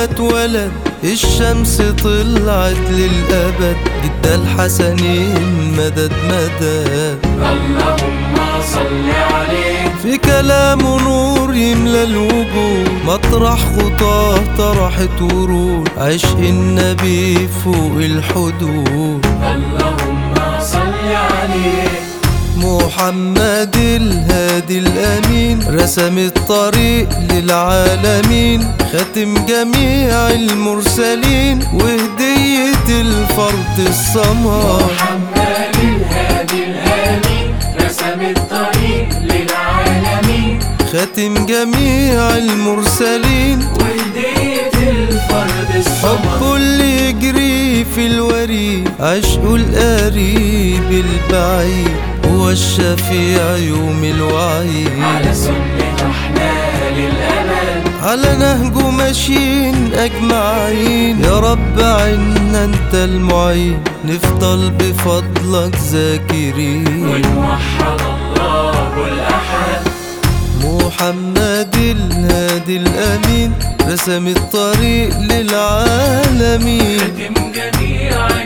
ما اتولد الشمس طلعت للأبد جدا الحسنين مدد مدد. اللهم صل عليه. في كلامه نور يملى الوجود مطرح خطاه طرحت ورود عشق النبي فوق الحدود. اللهم صل عليه. محمد الهادي الأمين رسم الطريق للعالمين ختم جميع المرسلين وهدية الفرد الصمد محمد الهادي الآمين رسم الطريق للعالمين. ختم جميع المرسلين. وهدية الفرد الصمد حبه اللي يجري في الوريد عشقه القريب البعيد هو الشفيع يوم الوعيد. على سنة إحنا للأمل على نهجه ماشيين أجمعين. يا رب عنا أنت المعين. نفضل بفضلك ذاكرين. ونوحد الله الأحد محمد الهادي الأمين. رسم الطريق للعالمين. ختم جميع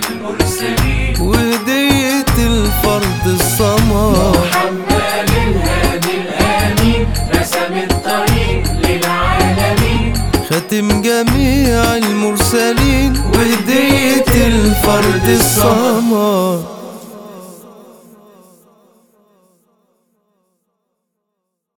جميع المرسلين. وهدية الفرد الصمد.